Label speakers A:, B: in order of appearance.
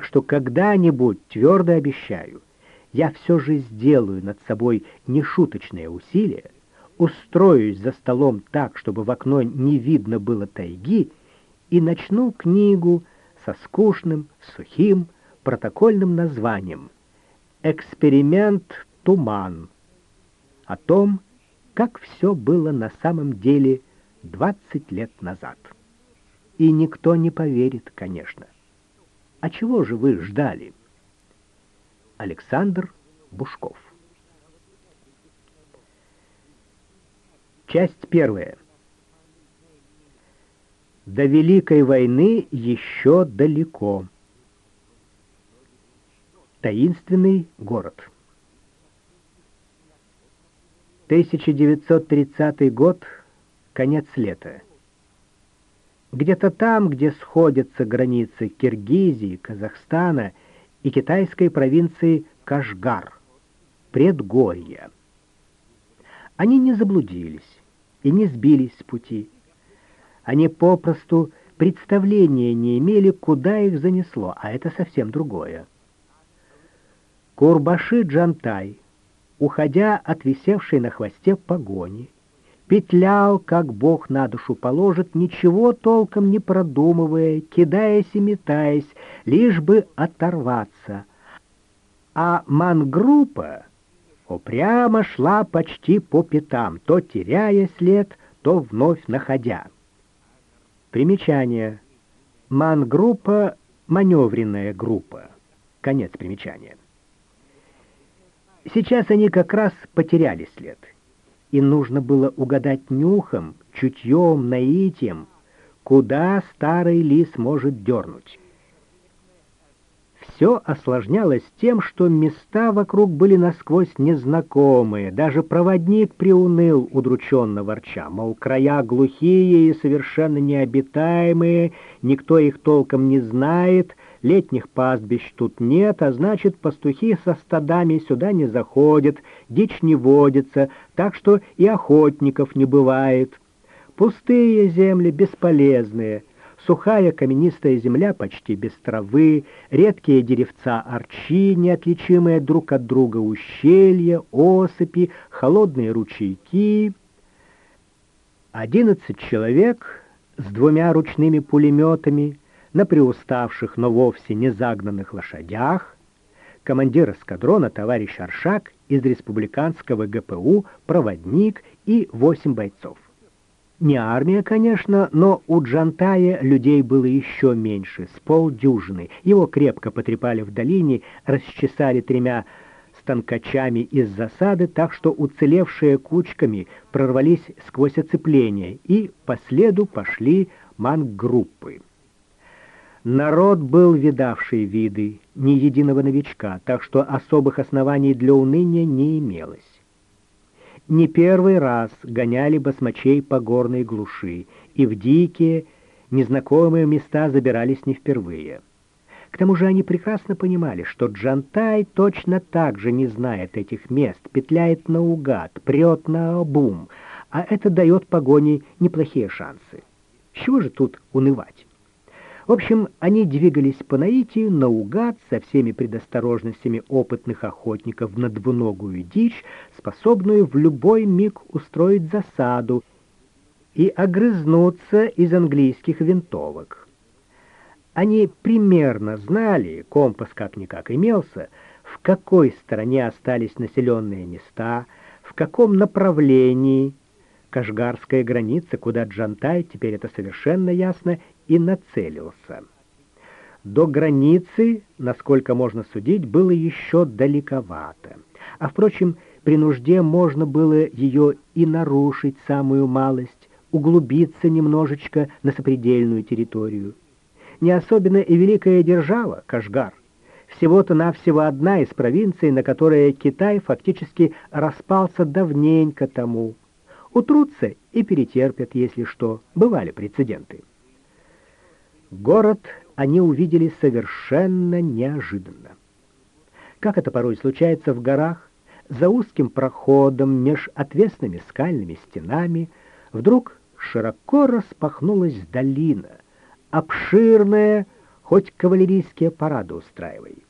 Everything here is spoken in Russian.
A: Так что когда-нибудь, твердо обещаю, я все же сделаю над собой нешуточное усилие, устроюсь за столом так, чтобы в окно не видно было тайги, и начну книгу со скучным, сухим, протокольным названием «Эксперимент Туман» о том, как все было на самом деле 20 лет назад. И никто не поверит, конечно. А чего же вы ждали? Александр Бушков Часть первая. До Великой войны еще далеко. Таинственный город. 1930 год, конец лета. Где-то там, где сходятся границы Киргизии, Казахстана и китайской провинции Кашгар, предгорья. Они не заблудились и не сбились с пути. Они попросту представления не имели, куда их занесло, а это совсем другое. Курбаши Джантай — уходя от висевшей на хвосте погони, петлял, как Бог на душу положит, ничего толком не продумывая, кидаясь и метаясь, лишь бы оторваться. А мангруппа упрямо шла почти по пятам, то теряя след, то вновь находя. Примечание. Мангруппа — маневренная группа. Конец примечания. Сейчас они как раз потеряли след, и нужно было угадать нюхом, чутьем, наитием, куда старый лис может дернуть. Все осложнялось тем, что места вокруг были насквозь незнакомые. Даже проводник приуныл, удрученно ворча, мол, края глухие и совершенно необитаемые, никто их толком не знает, летних пастбищ тут нет, а значит, пастухи со стадами сюда не заходят, дичь не водится, так что и охотников не бывает. Пустые земли, бесполезные, сухая каменистая земля почти без травы, редкие деревца арчи, неотличимые друг от друга ущелья, осыпи, холодные ручейки. Одиннадцать человек с двумя ручными пулеметами — на приуставших, но вовсе не загнанных лошадях, командир эскадрона товарищ Аршак из республиканского ГПУ, проводник и восемь бойцов. Не армия, конечно, но у Джантая людей было еще меньше, с полдюжины. Его крепко потрепали в долине, расчесали тремя станкачами из засады, так что уцелевшие кучками прорвались сквозь оцепление, и по следу пошли мангруппы. Народ был видавший виды, ни единого новичка, так что особых оснований для уныния не имелось. Не первый раз гоняли басмачей по горной глуши, и в дикие, незнакомые места забирались не впервые. К тому же они прекрасно понимали, что Джантай точно так же не знает этих мест, петляет наугад, прет на обум, а это дает погоне неплохие шансы. Чего же тут унывать? В общем, они двигались по наитию наугад со всеми предосторожностями опытных охотников на двуногую дичь, способную в любой миг устроить засаду и огрызнуться из английских винтовок. Они примерно знали, компас как-никак имелся, в какой стороне остались населенные места, в каком направлении Кашгарская граница, куда Джантай, теперь это совершенно ясно, и нацелился. До границы, насколько можно судить, было еще далековато. А, впрочем, при нужде можно было ее и нарушить самую малость, углубиться немножечко на сопредельную территорию. Не особенно и великая держава, Кашгар, всего-то навсего одна из провинций, на которой Китай фактически распался давненько тому. Утрутся и перетерпят, если что, бывали прецеденты. Город они увидели совершенно неожиданно. Как это порой случается в горах, за узким проходом меж отвесными скальными стенами вдруг широко распахнулась долина, обширная, хоть кавалерийские парады устраивай.